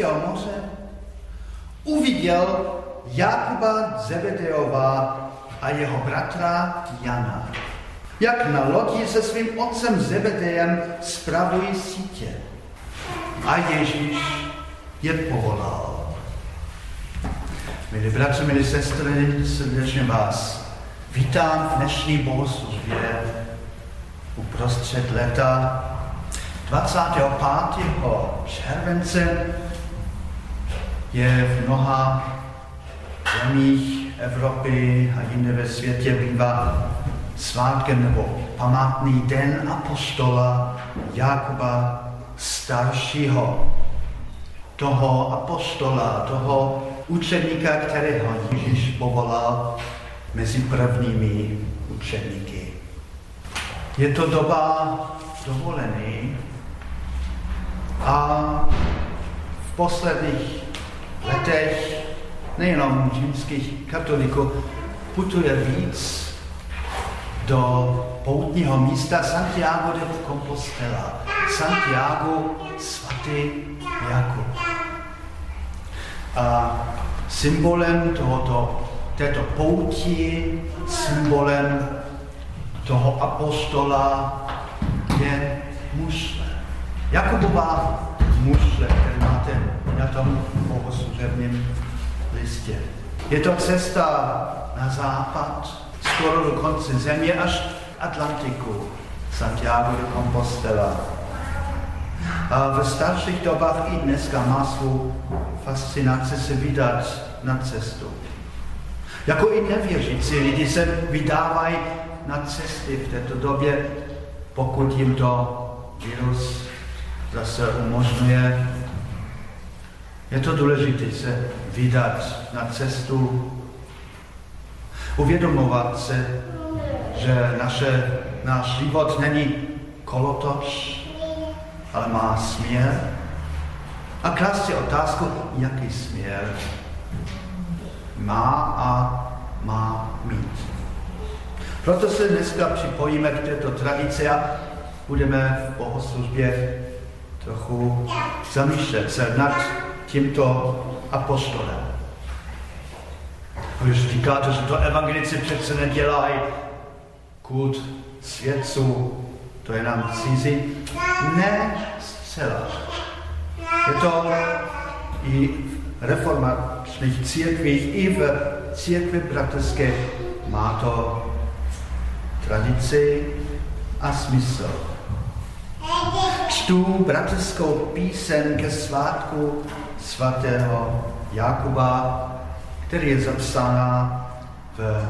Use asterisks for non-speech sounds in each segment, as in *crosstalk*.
Galilejského moře, uviděl Jakuba Zebedeova a jeho bratra Jana, jak na lodi se svým otcem Zebedejem spravují sítě. A Ježíš je povolal. Milí bratři, milí sestry, srdečně vás vítám v dnešní bohoslužbě uprostřed leta 25. července je v mnoha zemích Evropy a jinde ve světě bývá svátkem nebo památný den apostola Jakuba staršího. Toho apostola, toho učedníka, kterého Ježíš povolal mezi prvními učedníky. Je to doba dovolený a v posledních letech nejenom římských katoliků putuje víc do poutního místa Santiago de Compostela. Santiago svatý Jakub. A symbolem tohoto, této pouti, symbolem toho apostola je mušle. Jakubová tom bohoslužebním listě. Je to cesta na západ, skoro do konce země, až Atlantiku, Santiago de Compostela. A v starších dobách i dneska má svou fascinaci se vydat na cestu. Jako i nevěřící lidi se vydávají na cesty v této době, pokud jim to virus zase umožňuje. Je to důležité se vydat na cestu, uvědomovat se, že naše, náš život není kolotoč, ale má směr. A klást si otázku, jaký směr má a má mít. Proto se dneska připojíme k této tradici a budeme v bohoslužbě trochu zamýšlet se nad tímto apostolem. Když říkáte, že to evangelici přece nedělají kult svědců, to je nám cizí. Ne zcela. Je to i v reformačních církvích, i v církvi bratrské má to tradici a smysl. Čtu bratrskou píseň ke svátku svatého Jakuba, který je zapsána v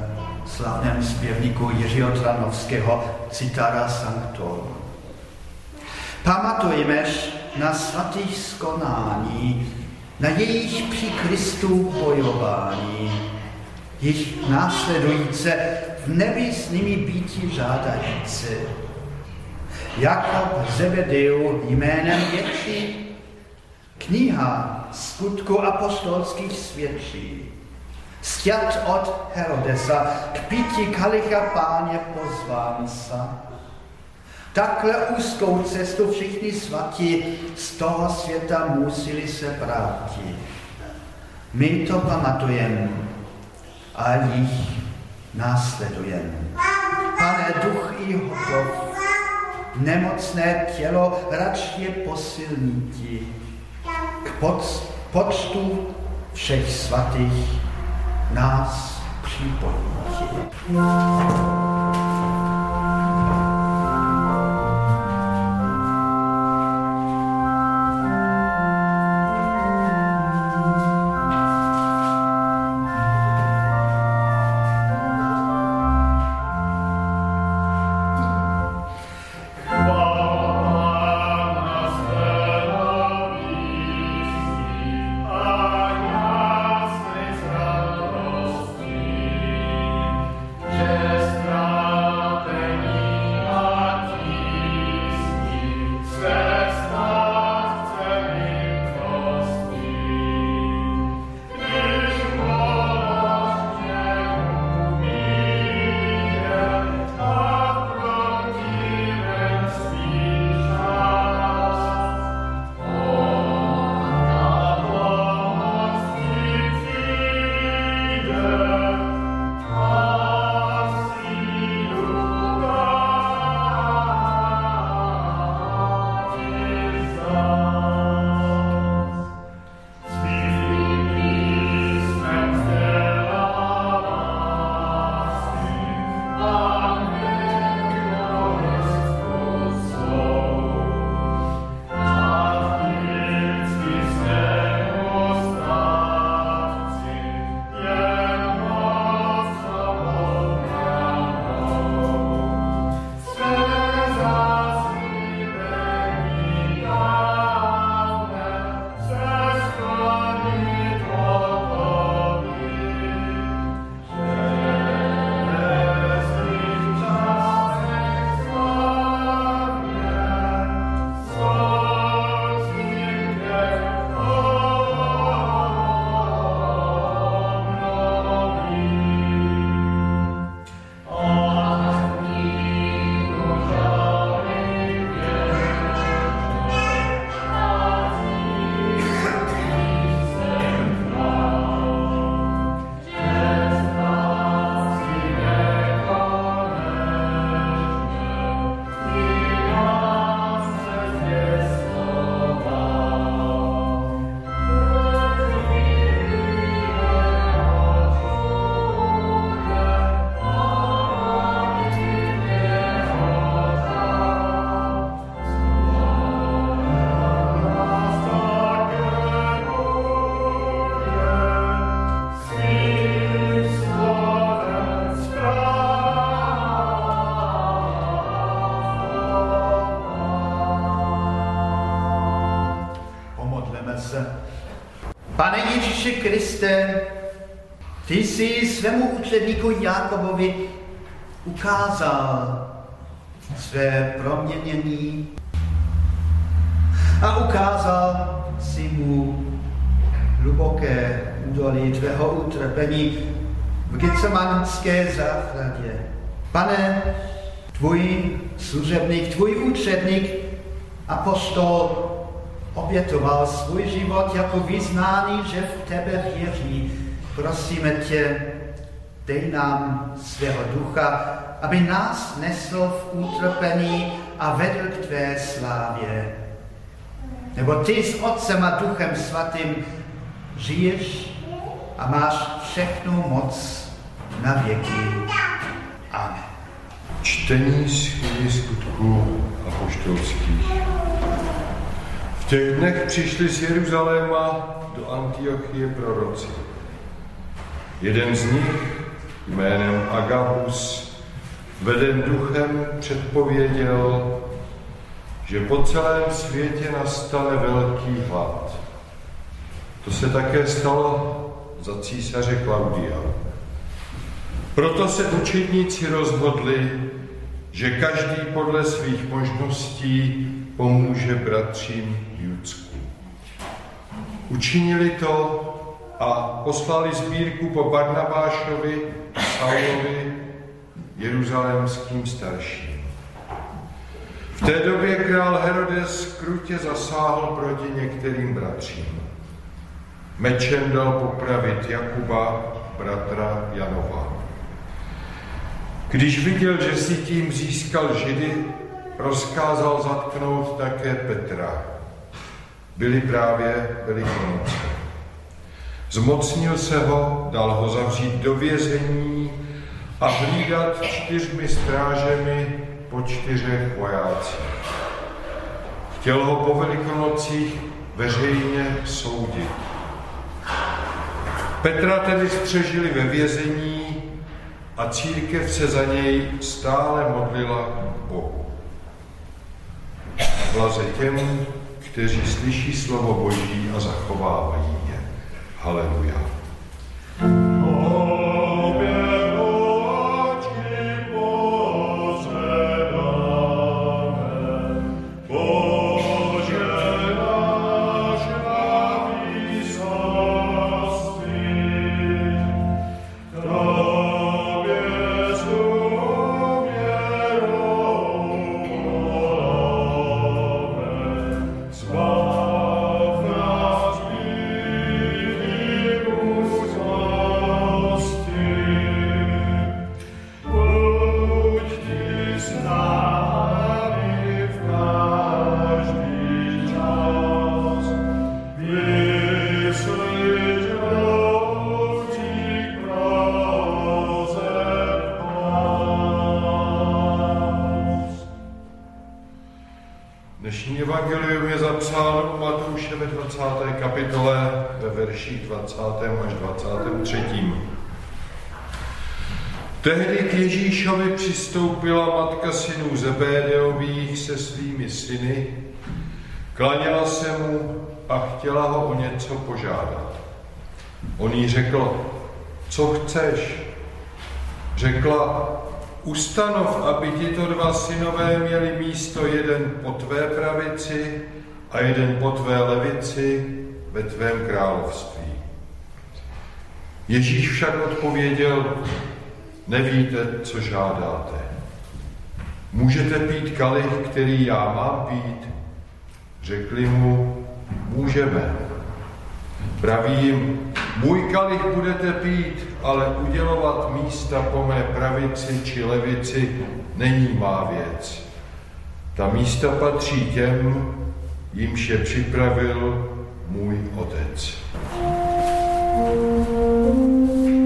slavném zpěvníku Jiřího Tranovského Citara Sanctorum. Pamatujemeš na svatých skonání, na jejich při Kristu bojování, jich následujíce v nebi s nimi býti žádající. Jakob Zebedeu jménem větší, kniha skutku apostolských svědčí. Stět od Herodesa k píti kalicha páně pozván sa. Takhle úzkou cestu všichni svatí z toho světa museli se vrátit. My to pamatujeme a jich následujeme. Pane, duch i hotov, nemocné tělo radši je posilníti k počtu všech svatých nás připojíte. Kriste, ty jsi svému učedníku Jakobovi ukázal své proměnění a ukázal si mu hluboké údolí tvého utrpení v Gecemanské zahradě. Pane, tvůj služebník, tvůj účetník, apostol, obětoval svůj život jako vyznání, že v tebe věří. Prosíme tě, dej nám svého ducha, aby nás nesl v utrpení a vedl k tvé slávě. Nebo ty s Otcem a Duchem Svatým žiješ a máš všechnu moc na věky. Amen. Čtení z knihy skutků apoštolských. Těch dnech přišli z Jeruzaléma do Antiochie proroci. Jeden z nich, jménem Agabus, veden duchem předpověděl, že po celém světě nastane velký hlad. To se také stalo za císaře Klaudia. Proto se učedníci rozhodli, že každý podle svých možností pomůže bratřím. Učinili to a poslali sbírku po Barnabášovi a Saulovi, jeruzalémským starším. V té době král Herodes krutě zasáhl proti některým bratřím. Mečem dal popravit Jakuba, bratra Janova. Když viděl, že si tím získal Židy, rozkázal zatknout také Petra. Byli právě Velikonoce. Zmocnil se ho, dal ho zavřít do vězení a hlídat čtyřmi strážemi po čtyřech vojácích. Chtěl ho po velikonocích veřejně soudit. Petra tedy střežili ve vězení a církev se za něj stále modlila Bohu. Blaze těm, kteří slyší slovo Boží a zachovávají je. Haleluja. verších přistoupila matka synů Zebédeových se svými syny, klaněla se mu a chtěla ho o něco požádat. On jí řekl, co chceš? Řekla, ustanov, aby tito dva synové měli místo jeden po tvé pravici a jeden po tvé levici ve tvém království. Ježíš však odpověděl, nevíte, co žádáte. Můžete pít kalich, který já mám pít? Řekli mu, můžeme. Praví jim, můj kalich budete pít, ale udělovat místa po mé pravici či levici není má věc. Ta místa patří těm, jimž je připravil můj otec. Milí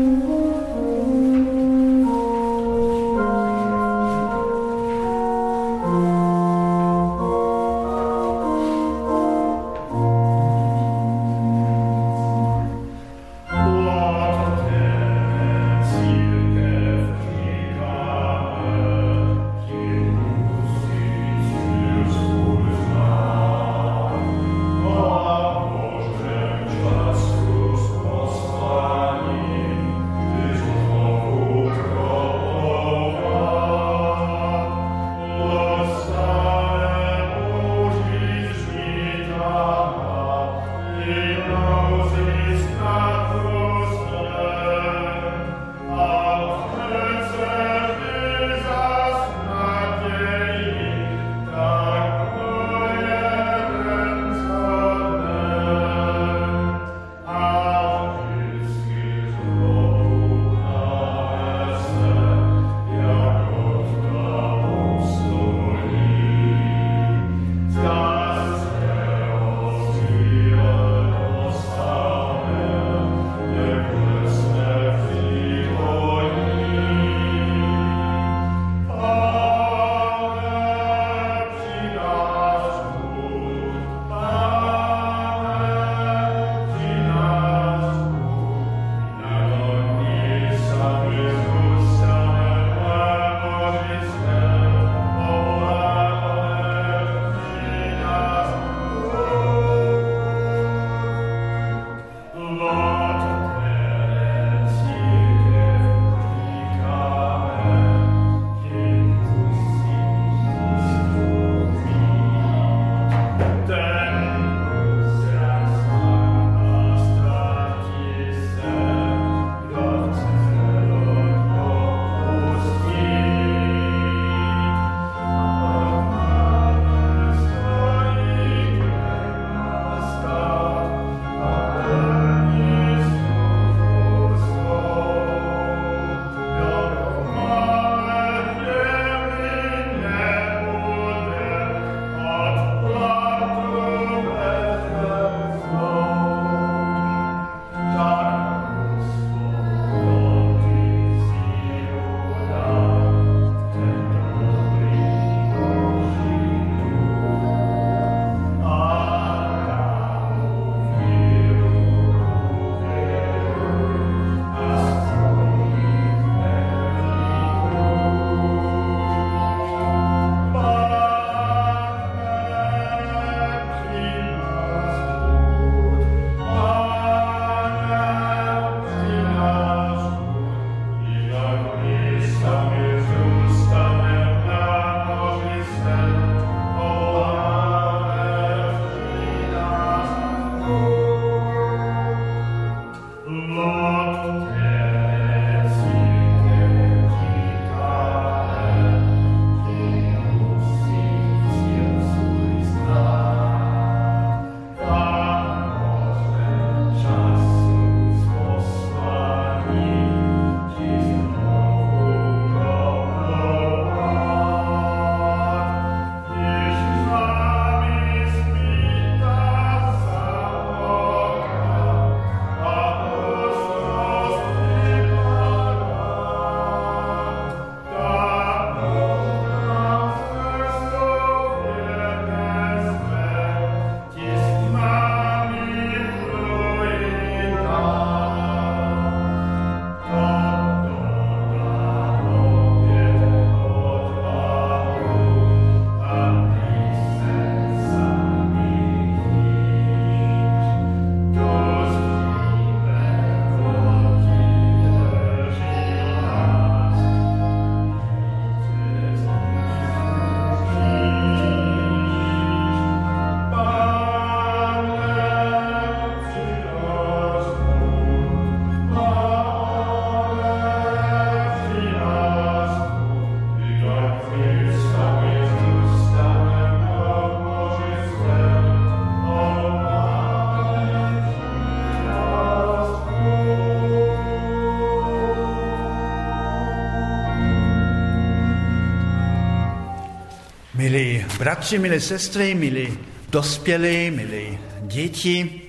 bratři, milí sestry, milí dospělí, milí děti,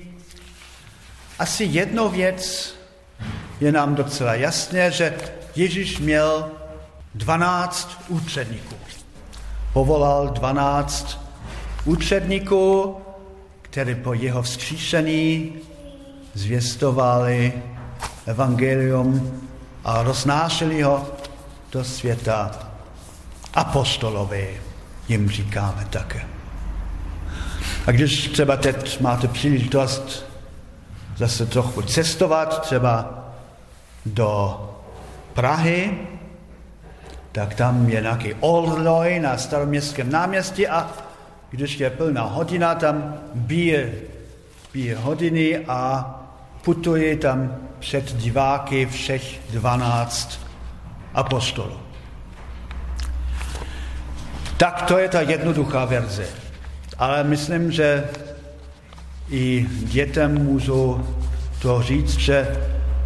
asi jedno věc je nám docela jasné, že Ježíš měl 12 účetníků. Povolal 12 účetníků, kteří po jeho vzkříšení zvěstovali evangelium a roznášeli ho do světa. Apostolové jim říkáme také. A když třeba teď máte příležitost zase trochu cestovat, třeba do Prahy, tak tam je nějaký Oldroj na staroměstském náměstí a když je plná hodina, tam bije, bije hodiny a putuje tam před diváky všech 12 apostolů. Tak to je ta jednoduchá verze. Ale myslím, že i dětem můžu to říct, že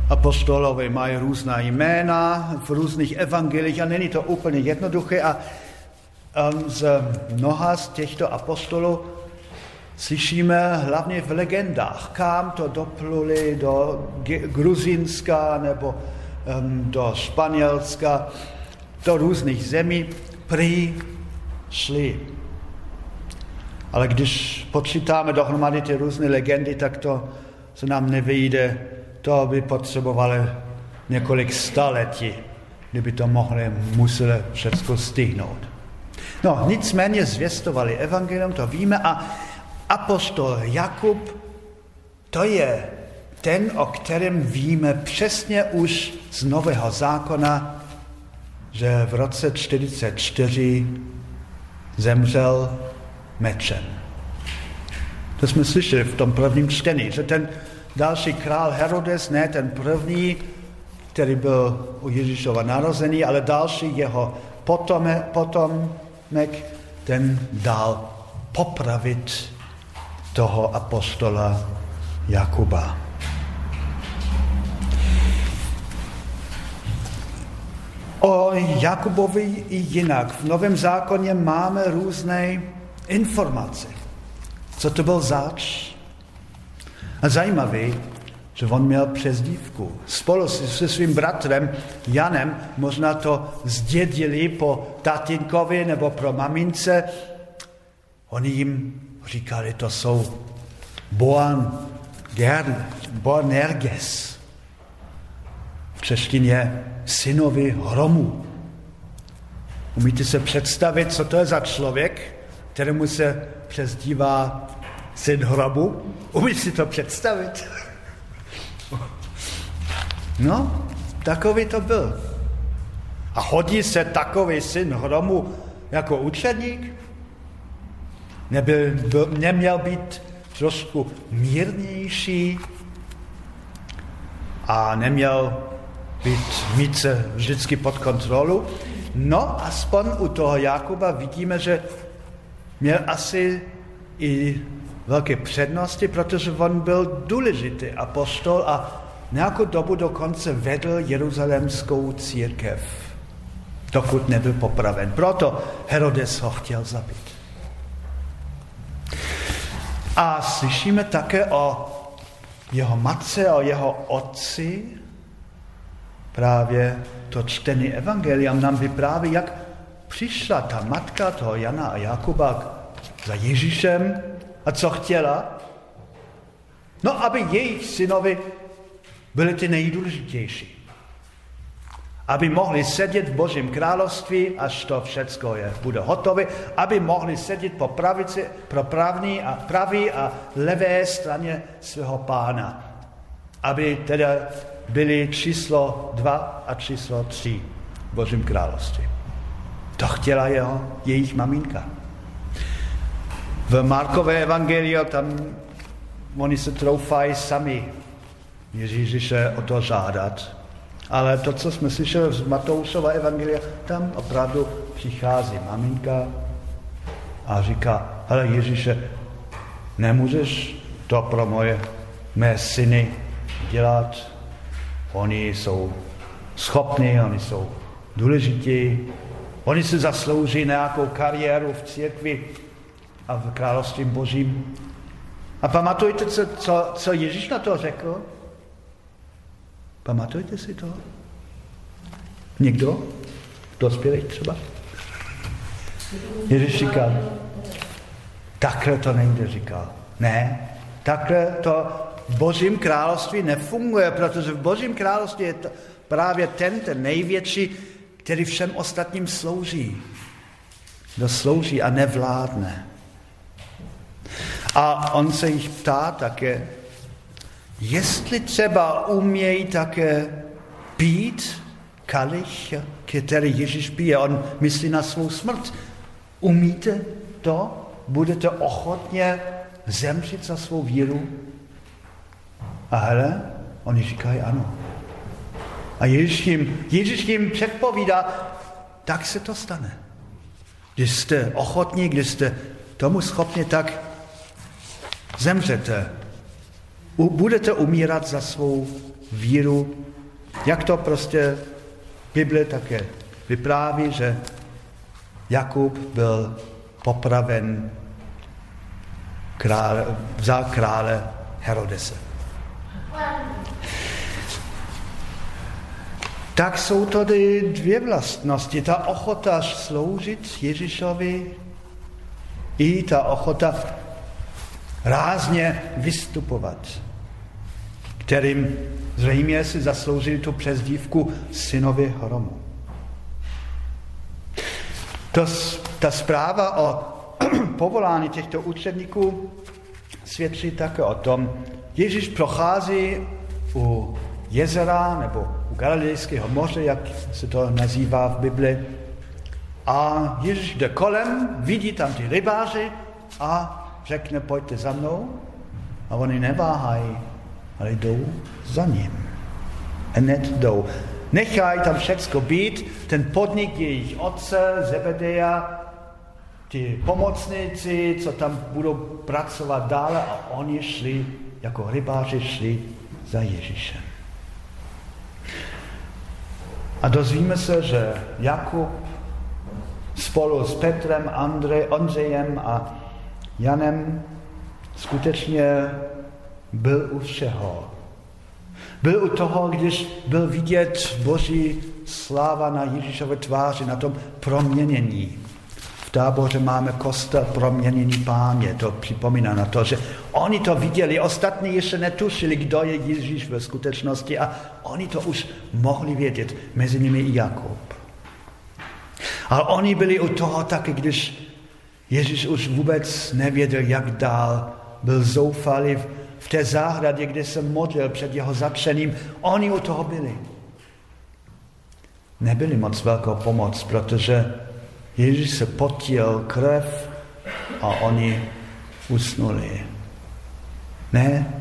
apostolové mají různá jména v různých evangelích a není to úplně jednoduché a um, z mnoha z těchto apostolů slyšíme hlavně v legendách, kam to dopluli do Gruzinska nebo um, do Španělska, do různých zemí, prý šli. Ale když počítáme dohromady ty různé legendy, tak to se nám nevyjde. To by potřebovali několik staletí, kdyby to mohli, museli všechno stihnout. No, nicméně zvěstovali evangelium, to víme, a apostol Jakub, to je ten, o kterém víme přesně už z Nového zákona, že v roce 44 zemřel mečem. To jsme slyšeli v tom prvním čtení, že ten další král Herodes, ne ten první, který byl u Ježíšova narozený, ale další jeho potome, potomek, ten dal popravit toho apostola Jakuba. O Jakubovi i jinak. V Novém zákoně máme různé informace. Co to byl zač? A zajímavý, že on měl přezdívku. Spolu se svým bratrem Janem možná to zdědili po tatinkovi nebo pro mamince. Oni jim říkali, to jsou Boan Boanerges. V češtině synovi hromu. Umíte se představit, co to je za člověk, kterému se přezdívá syn hromu? Umíte si to představit? *laughs* No, takový to byl. A hodí se takový syn hromu jako učedník? Nebyl, byl, neměl být trošku mírnější a neměl být, mít se vždycky pod kontrolu. No, aspoň u toho Jakuba vidíme, že měl asi i velké přednosti, protože on byl důležitý apostol a nějakou dobu dokonce vedl jeruzalemskou církev, dokud nebyl popraven. Proto Herodes ho chtěl zabít. A slyšíme také o jeho matce, o jeho otci, právě to čtený evangelium nám vypráví, jak přišla ta matka toho Jana a Jakuba za Ježíšem a co chtěla? No, aby jejich synovi byli ty nejdůležitější. Aby mohli sedět v Božím království, až to všecko je, bude hotové, aby mohli sedět po pravici, pro pravní a pravý a levé straně svého pána. Aby teda byli číslo dva a číslo tři v Božím království. To chtěla jeho, jejich maminka. V Markové evangeliu tam oni se troufají sami Ježíše o to žádat. Ale to, co jsme slyšeli z Matoušova evangelia, tam opravdu přichází maminka a říká, ale Ježíše, nemůžeš to pro moje mé syny dělat, Oni jsou schopní, oni jsou důležití, Oni si zaslouží nějakou kariéru v církvi a v království božím. A pamatujte, co, co, co Ježíš na to řekl? Pamatujte si to? Někdo? Dospělý třeba? Ježíš říkal, takhle to nejde, říkal. Ne, takhle to v Božím království nefunguje, protože v Božím království je to právě ten, ten největší, který všem ostatním slouží. Kdo slouží a nevládne. A on se jich ptá také, jestli třeba umějí také pít kalich, který Ježíš pije. On myslí na svou smrt. Umíte to? Budete ochotně zemřít za svou víru? A hele, oni říkají ano. A Ježíš jim, Ježíš jim předpovídá, tak se to stane. Když jste ochotní, když jste tomu schopni, tak zemřete. Budete umírat za svou víru, jak to prostě Bible také vypráví, že Jakub byl popraven krále, za krále Herodese. Tak jsou tady dvě vlastnosti. Ta ochota sloužit Ježíšovi i ta ochota rázně vystupovat, kterým zřejmě si zasloužili tu přezdívku synovi hromu. To, ta zpráva o *clears throat* povolání těchto učedníků svědčí také o tom, Ježíš prochází u jezera nebo Galilejského moře, jak se to nazývá v Bibli. A Ježíš jde kolem, vidí tam ty rybáři a řekne, pojďte za mnou. A oni neváhají, ale jdou za ním. Hned jdou. Nechají tam všecko být, ten podnik jejich otce, Zebedeja, ty pomocníci, co tam budou pracovat dále a oni šli, jako rybáři šli za Ježíšem. A dozvíme se, že Jakub spolu s Petrem, Andrej, Ondřejem a Janem skutečně byl u všeho. Byl u toho, když byl vidět Boží sláva na Ježíšové tváři, na tom proměnění. Táboře máme kostel proměnění páně, to připomíná na to, že oni to viděli, ostatní ještě netušili, kdo je Ježíš ve skutečnosti a oni to už mohli vědět, mezi nimi i Jakub. Ale oni byli u toho taky, když Ježíš už vůbec nevěděl, jak dál, byl zoufalý v té zahradě, kde se modlil před jeho zatřením. Oni u toho byli. Nebyli moc velkou pomoc, protože Ježíš se potil krev a oni usnuli. Ne,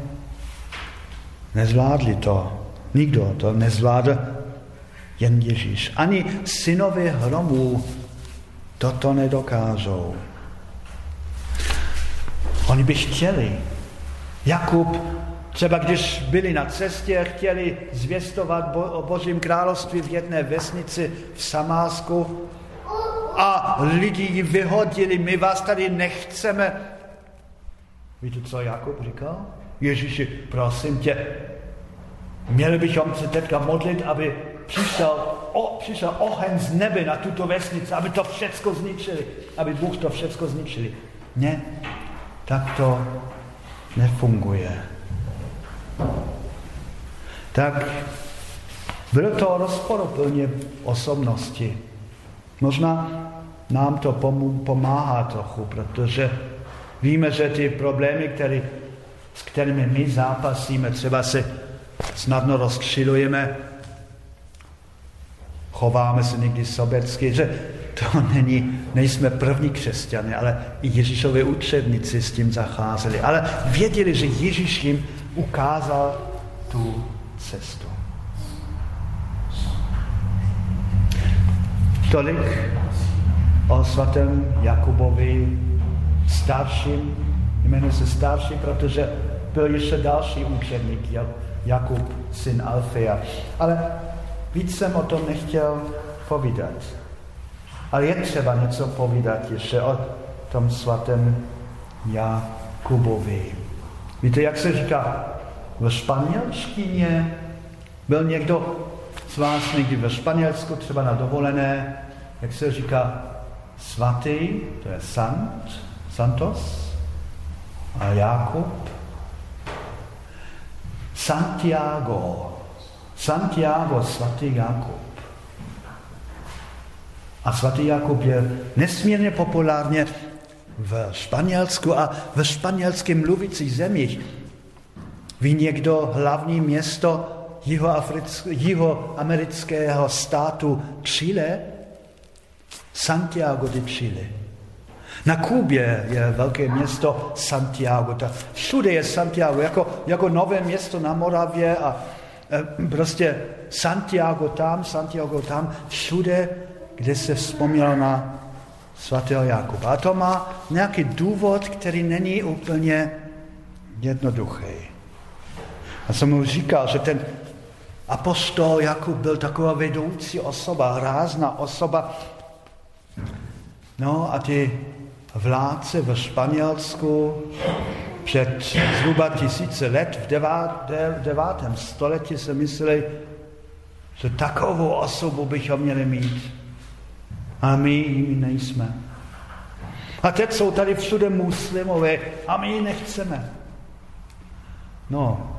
nezvládli to. Nikdo to nezvládl, jen Ježíš. Ani synovi hromů toto nedokážou. Oni by chtěli. Jakub, třeba když byli na cestě, chtěli zvěstovat o Božím království v jedné vesnici v Samásku a lidi ji vyhodili, my vás tady nechceme. Víte, co Jakub říkal? Ježíši, prosím tě, měli bychom se teďka modlit, aby přišel, o, přišel oheň z nebe na tuto vesnici, aby to všecko zničili, aby Bůh to všecko zničili. Ne, tak to nefunguje. Tak bylo to rozporuplně osobnosti. Možná nám to pomáhá trochu, protože víme, že ty problémy, který, s kterými my zápasíme, třeba se snadno rozčilujeme, chováme se někdy sobecky, že to *laughs* není, nejsme první křesťané, ale i Ježíšovi učedníci s tím zacházeli. Ale věděli, že Ježíš jim ukázal tu cestu. Tolik o svatém Jakubovi starším, jmenuje se starší, protože byl ještě další učedník, Jakub, syn Alfea. Ale víc jsem o tom nechtěl povídat. Ale je třeba něco povídat ještě o tom svatém Jakubovi. Víte, jak se říká ve španělštině? Byl někdo z vás někdy ve Španělsku, třeba na dovolené, jak se říká svatý, to je sant, santos, a Jakub, Santiago, Santiago, svatý Jakub. A svatý Jakub je nesmírně populárně v Španělsku a ve španělském mluvících zemích. Ví někdo hlavní město jihoamerického státu Chile? Santiago de Chile. Na Kubě je velké město Santiago. Ta, všude je Santiago, jako, jako nové město na Moravě a e, prostě Santiago tam, Santiago tam, všude, kde se vzpomnělo na svatého Jakuba. A to má nějaký důvod, který není úplně jednoduchý. A jsem mu říkal, že ten apostol Jakub byl taková vedoucí osoba, rázná osoba. No a ty vládce ve Španělsku před zhruba tisíce let v devátém století se mysleli, že takovou osobu bychom měli mít. A my jimi nejsme. A teď jsou tady všude muslimové a my ji nechceme. No,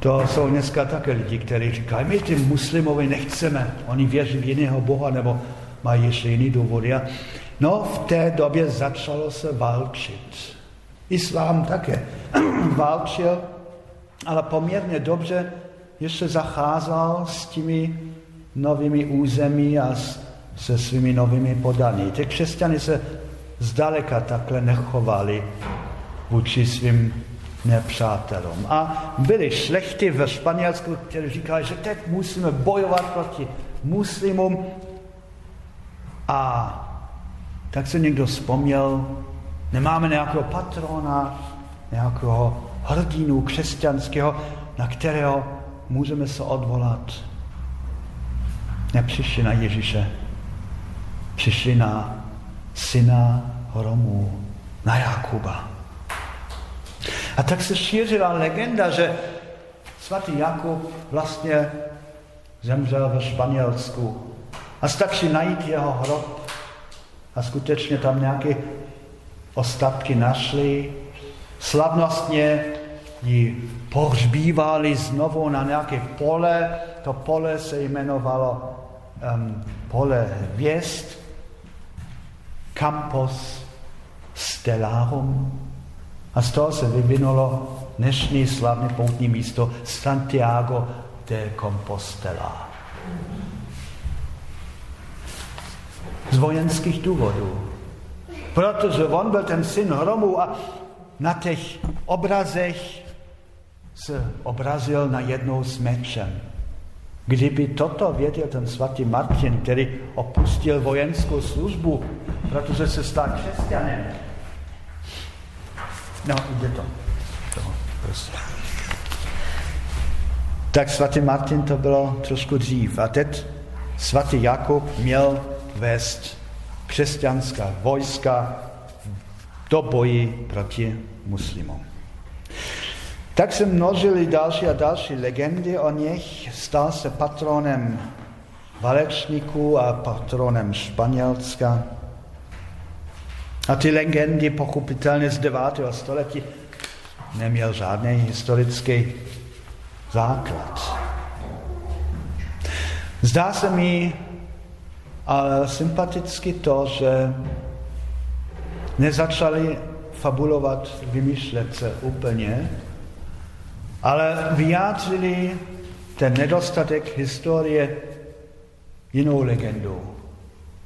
to jsou dneska také lidi, kteří říkají, my ty muslimové nechceme. Oni věří v jiného Boha nebo mají ještě jiný důvody. No, v té době začalo se válčit. Islám také *clears throat* válčil, ale poměrně dobře ještě zacházel s těmi novými území a se svými novými podaní. Ty křesťany se zdaleka takhle nechovali vůči svým nepřátelům. A byli šlechty ve Španělsku, kteří říkali, že teď musíme bojovat proti muslimům. A tak se někdo vzpomněl, nemáme nějakého patrona, nějakého hrdinu křesťanského, na kterého můžeme se odvolat. Nepřišli na Ježíše, přišli na syna Romů, na Jakuba. A tak se šířila legenda, že svatý Jakub vlastně zemřel ve Španělsku. A stačí najít jeho hrob a skutečně tam nějaké ostatky našli. Slavnostně ji pohřbívali znovu na nějaké pole. To pole se jmenovalo um, pole hvězd, Campos Stellarum. A z toho se vyvinulo dnešní slavné poutní místo Santiago de Compostela. Z vojenských důvodů. Protože on byl ten syn hromu a na těch obrazech se obrazil na jednou s mečem. Kdyby toto věděl ten svatý Martin, který opustil vojenskou službu, protože se stal křesťanem, No, jde to. to prostě. Tak svatý Martin to bylo trošku dřív. A teď svatý Jakub měl vést křesťanská vojska do boji proti muslimům. Tak se množily další a další legendy o nich. Stal se patronem valečníků a patronem Španělska. A ty legendy pochopitelně z 9. století neměl žádný historický základ. Zdá se mi ale sympaticky to, že nezačali fabulovat, vymýšlet se úplně, ale vyjádřili ten nedostatek historie jinou legendou.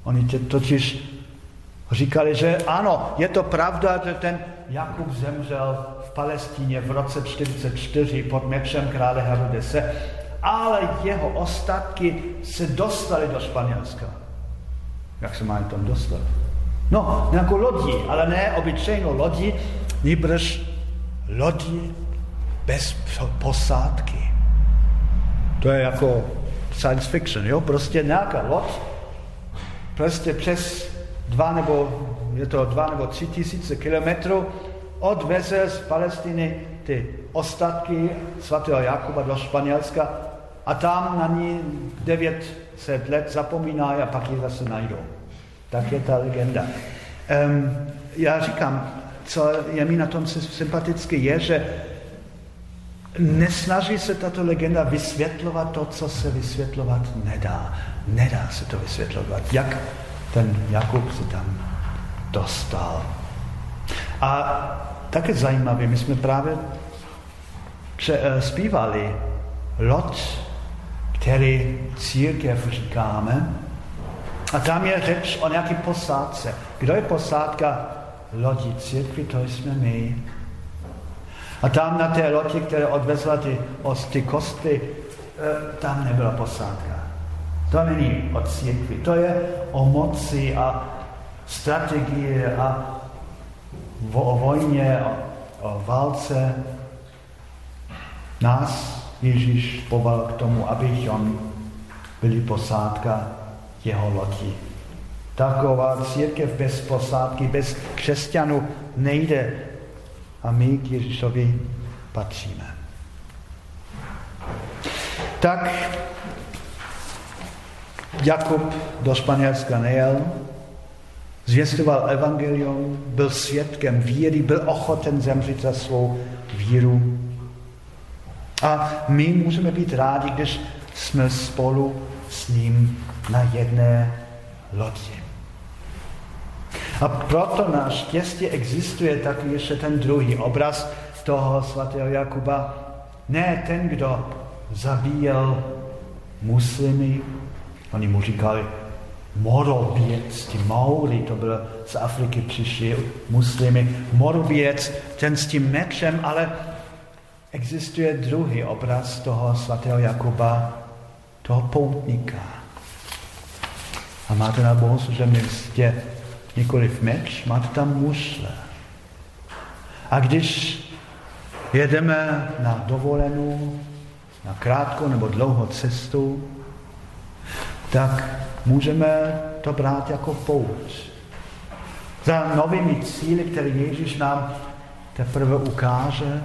Oni totiž Říkali, že ano, je to pravda, že ten Jakub zemřel v Palestíně v roce 44 pod mečem krále Herodese, ale jeho ostatky se dostaly do Španělska. Jak se mají tam dostat? No, nějakou lodí, ale ne obyčejnou lodí, nýbrž lodi bez posádky. To je jako science fiction, jo? Prostě nějaká loď prostě přes dva nebo, je to dva nebo tři tisíce kilometrů, odveze z Palestiny ty ostatky svatého Jakuba do Španělska a tam na ní 900 let zapomíná a pak ji zase najdou. Tak je ta legenda. Um, já říkám, co je mi na tom sympatické, je, že nesnaží se tato legenda vysvětlovat to, co se vysvětlovat nedá. Nedá se to vysvětlovat. Jak ten Jakub se tam dostal. A také zajímavé, my jsme právě eh, zpívali loď, který církev říkáme, a tam je řeč o nějaké posádce. Kdo je posádka lodi církvy? To jsme my. A tam na té lodi, které odvezla ty, ty kosty, eh, tam nebyla posádka. To není o církvi, to je o moci a strategii a o vojně, o, o válce. Nás Ježíš poval k tomu, abychom byli posádka jeho lodi. Taková církev bez posádky, bez křesťanů nejde. A my k Ježíšovi patříme. Tak Jakub do Španělska nejel, zvěstoval evangelium, byl svědkem víry, byl ochoten zemřít za svou víru. A my můžeme být rádi, když jsme spolu s ním na jedné lodi. A proto na štěstí existuje taky ještě ten druhý obraz toho svatého Jakuba. Ne ten, kdo zabíjel muslimy, oni mu říkali moroběc, ti Mauri, to bylo z Afriky přišli muslimy, moroběc, ten s tím mečem, ale existuje druhý obraz toho svatého Jakuba, toho poutníka. A máte na bohoslužebném místě nikoliv meč, máte tam mušle. A když jedeme na dovolenou, na krátkou nebo dlouhou cestu, tak můžeme to brát jako pouč. Za novými cíly, které Ježíš nám teprve ukáže,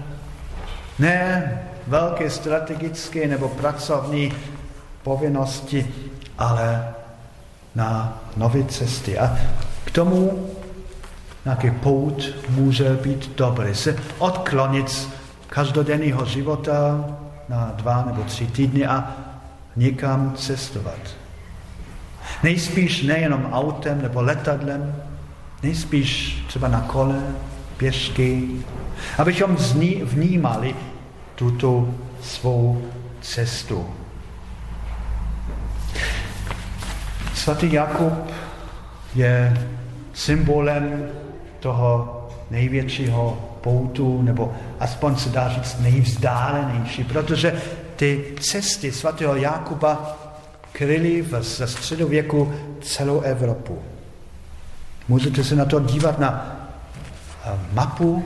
ne velké strategické nebo pracovní povinnosti, ale na nové cesty. A k tomu nějaký pout může být dobrý. Se odklonit z každodenního života na dva nebo tři týdny a někam cestovat. Nejspíš nejenom autem nebo letadlem, nejspíš třeba na kole, pěšky, abychom vnímali tuto svou cestu. Svatý Jakub je symbolem toho největšího poutu, nebo aspoň se dá říct nejvzdálenější, protože ty cesty svatého Jakuba kryly ze středověku celou Evropu. Můžete se na to dívat na eh, mapu.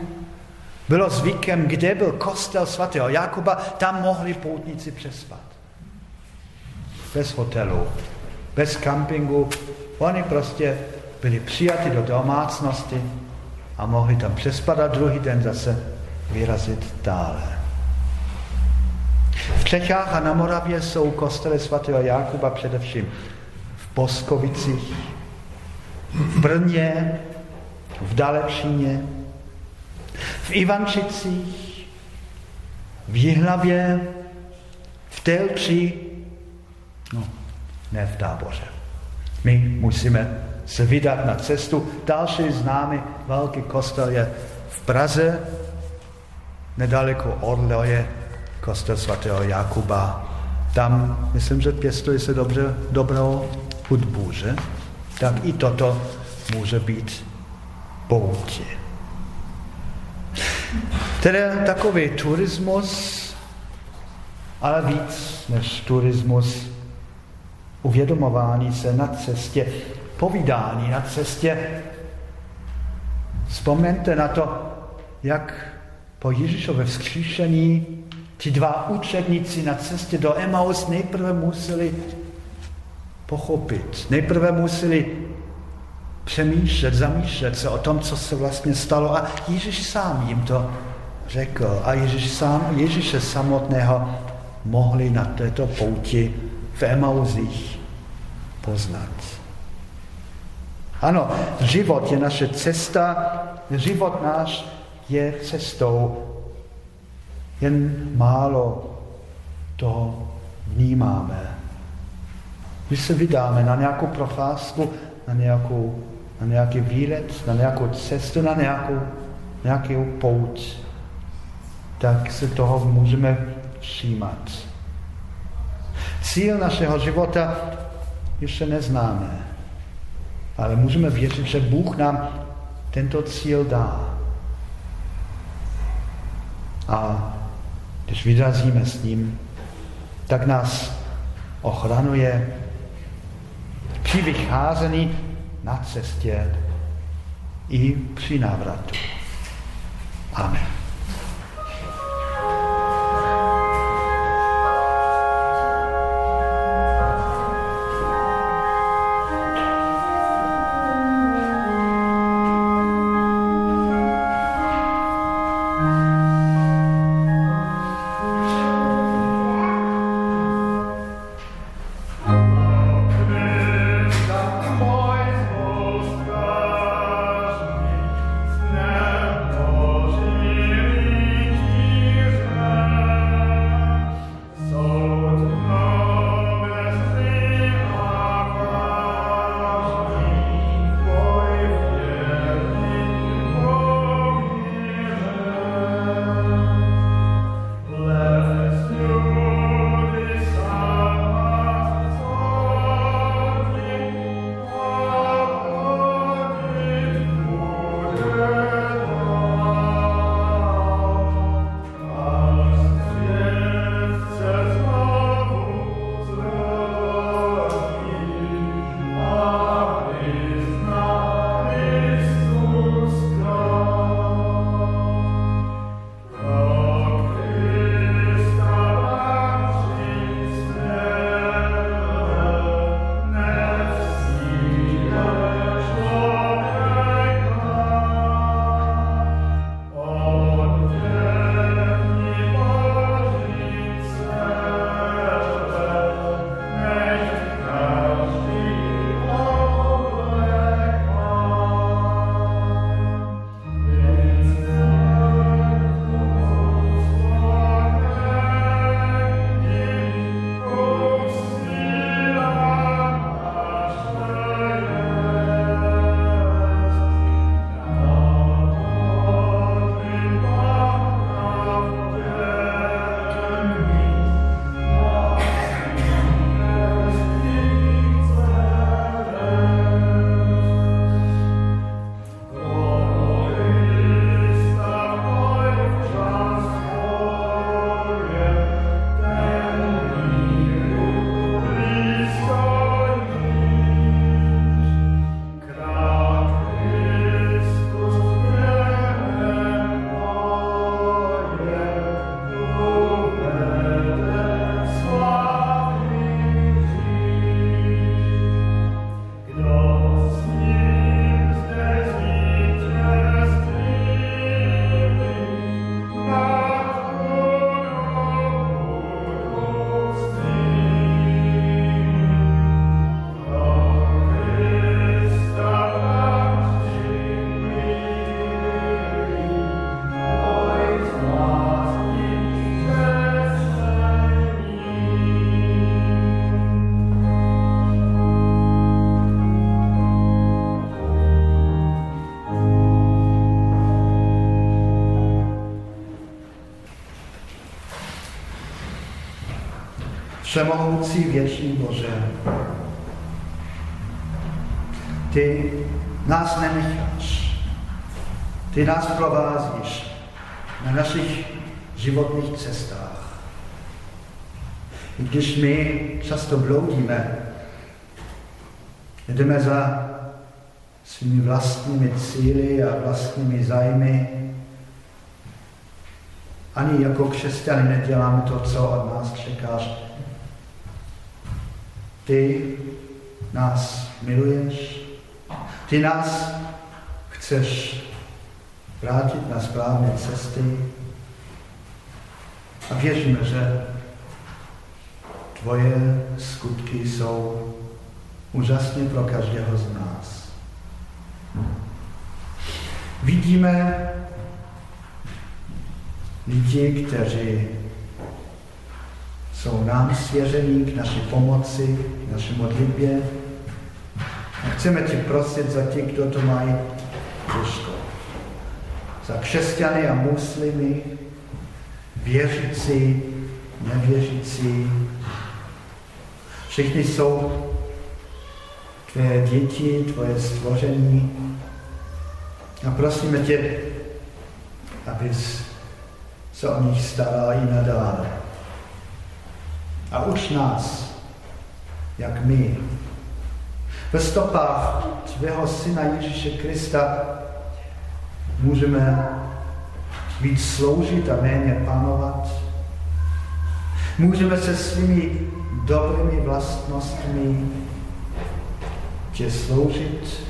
Bylo zvykem, kde byl kostel svatého Jakuba, tam mohli poutníci přespat. Bez hotelu, bez kampingu. Oni prostě byli přijati do domácnosti a mohli tam přespat a druhý den zase vyrazit dále. V Čechách a na Moravě jsou kostely svatého Jákuba především v Poskovicích, v Brně, v Dalepšině, v Ivančicích, v Jihlavě, v Telči, no, ne v táboře. My musíme se vydat na cestu. Další známý velký kostel je v Praze, nedaleko Orloje, kostel svatého Jakuba. Tam, myslím, že pěstuje se dobře, dobrou hudbu, že? Tak i toto může být poutě. Tedy takový turismus, ale víc než turismus, uvědomování se na cestě, povídání na cestě. Vzpomeňte na to, jak po Ježíšově vzkříšení Ti dva učedníci na cestě do Emaus nejprve museli pochopit. Nejprve museli přemýšlet, zamýšlet se o tom, co se vlastně stalo a Ježíš sám jim to řekl. A Ježíš sám, Ježíše samotného mohli na této pouti v Emauzích poznat. Ano, život je naše cesta, život náš je cestou. Jen málo to vnímáme. Když se vydáme na nějakou procházku, na, nějakou, na nějaký výlet, na nějakou cestu, na nějakou, nějakou pouť, tak se toho můžeme všímat. Cíl našeho života ještě neznáme, ale můžeme věřit, že Bůh nám tento cíl dá. A když vyrazíme s ním, tak nás ochranuje při vycházení na cestě i při návratu. Amen. Všemohoucí věčný Bože, ty nás nenecháš, ty nás provázíš na našich životních cestách. I když my často bloudíme, jdeme za svými vlastními cíly a vlastními zájmy, ani jako křesťany neděláme to, co od nás čekáš ty nás miluješ, ty nás chceš vrátit na správné cesty a věříme, že tvoje skutky jsou úžasně pro každého z nás. Vidíme lidi, kteří jsou nám svěření k naší pomoci, k naší modlitbě. A chceme tě prosit za ty, kdo to mají těžko. Za křesťany a muslimy, věřící, nevěřící. Všichni jsou tvé děti, tvoje stvoření. A prosíme tě, abys se o nich staral i nadále. A uč nás, jak my ve stopách tvého syna Ježíše Krista můžeme víc sloužit a méně panovat. Můžeme se svými dobrými vlastnostmi tě sloužit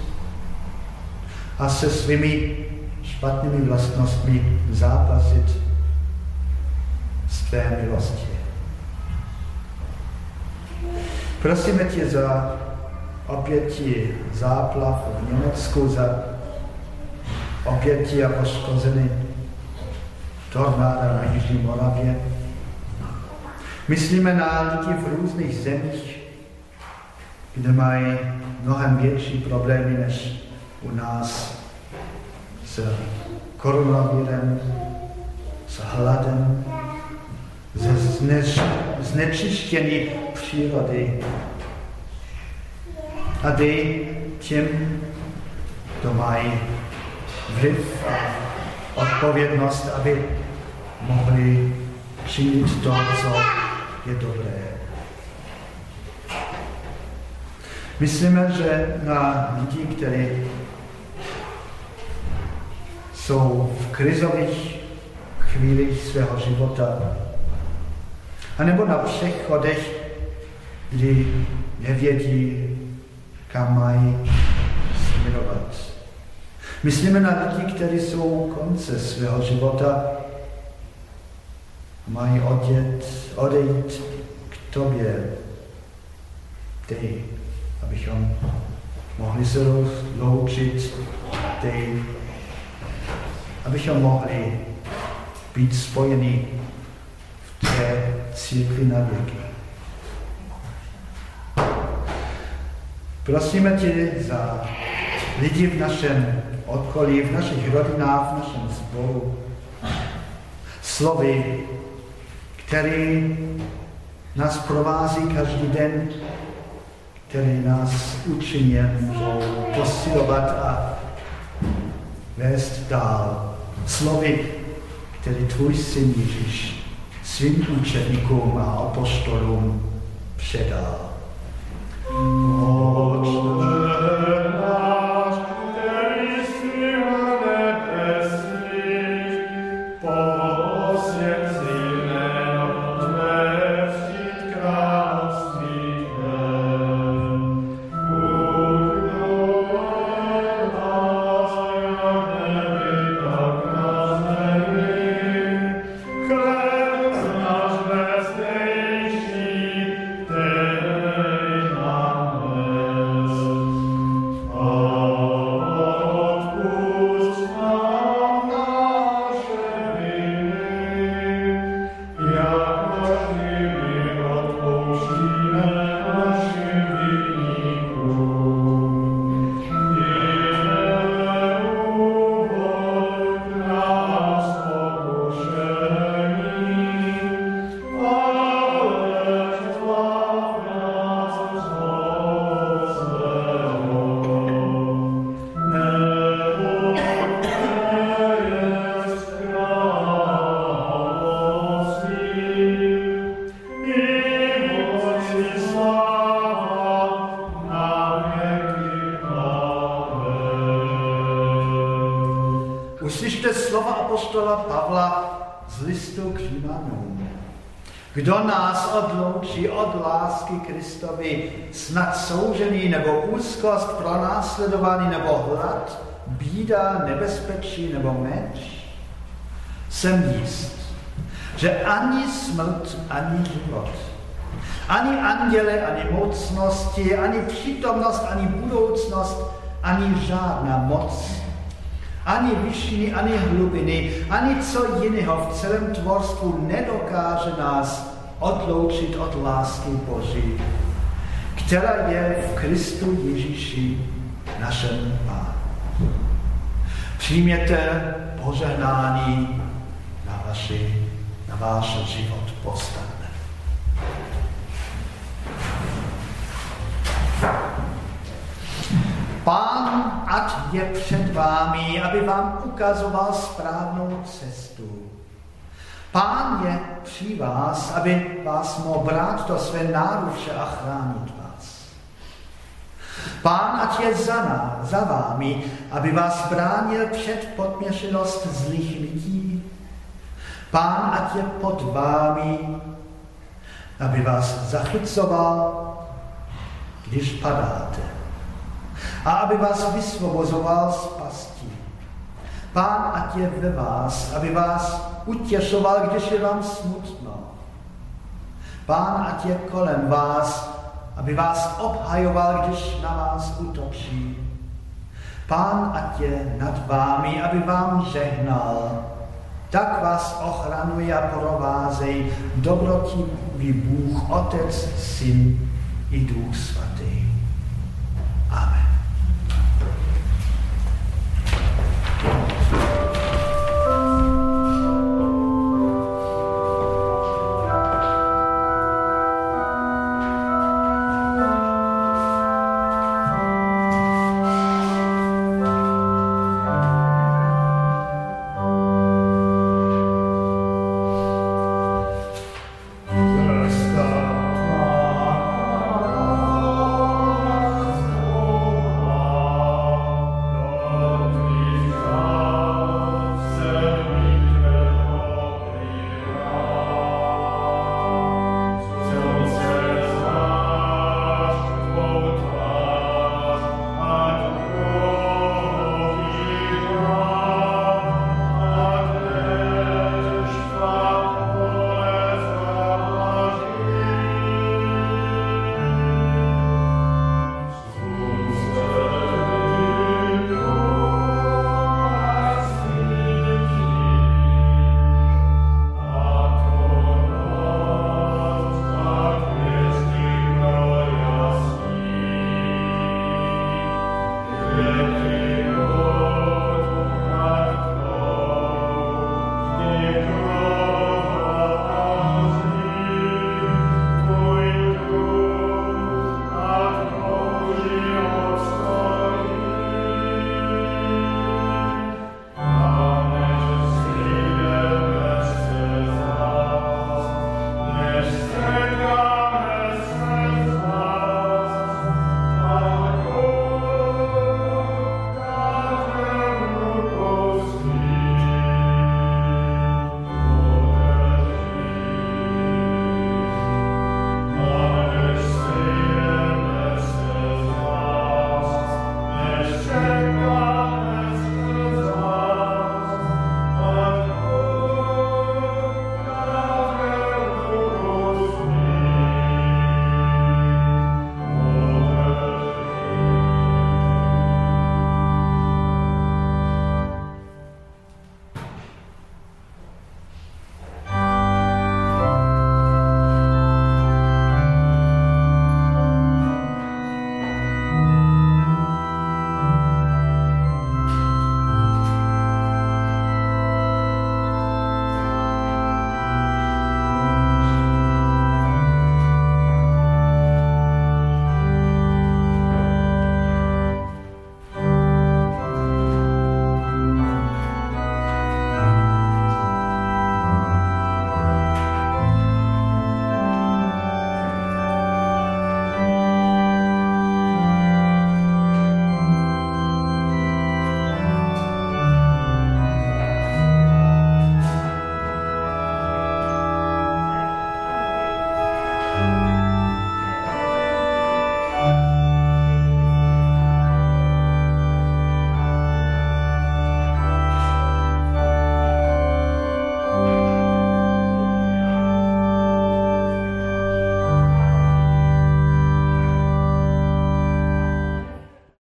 a se svými špatnými vlastnostmi zápasit z tvé milosti. Prosíme tě za oběti záplav v Německu, za oběti a poškozeny tornáda na Jižní Moravě. Myslíme na lidi v různých zemích, kde mají mnohem větší problémy než u nás s koronavirem, s hladem, ze znečištění přírody. A dej těm, kdo mají vliv a odpovědnost, aby mohli přijít to, co je dobré. Myslíme, že na lidi, kteří jsou v krizových chvílích svého života, anebo na přechodech, kdy nevědí, kam mají směrovat. Myslíme na lidi, kteří jsou u konce svého života, mají odjet, odejít k tobě. Dej, abychom mohli se loučit, dej, abychom mohli být spojeni v té církvi na věky. Prosíme tě za lidi v našem okolí, v našich rodinách, v našem sboru, slovy, který nás provází každý den, který nás účinně můžou posilovat a vést dál. Slovy, který tvůj syn Ježíš svým učeníkům a apostolům předal. Oče Kdo nás odloučí od lásky Kristovi, snad soužený nebo úzkost, pronásledovaný nebo hlad, bída, nebezpečí nebo meč? Jsem jist, že ani smrt, ani život, ani anděle, ani mocnosti, ani přítomnost, ani budoucnost, ani žádná moc, ani vyššiny, ani hlubiny, ani co jiného v celém tvorstvu nedokáže nás odloučit od lásky Boží, která je v Kristu Ježíši, našem Pánu. Přijměte požehnání na, vaši, na váš život postavme. Pán, ať je před vámi, aby vám ukazoval správnou cestu. Pán je při vás, aby vás mohl brát do své náruče a chránit vás. Pán, ať je za, nás, za vámi, aby vás bránil před podměšenost zlých lidí. Pán, ať je pod vámi, aby vás zachycoval, když padáte a aby vás vysvobozoval z pasti. Pán, ať je ve vás, aby vás utěšoval, když je vám smutno. Pán, ať je kolem vás, aby vás obhajoval, když na vás utočí. Pán, ať je nad vámi, aby vám žehnal. Tak vás ochranuje a provázej dobrotivý Bůh, Otec, Syn i Duch Svatý. Amen.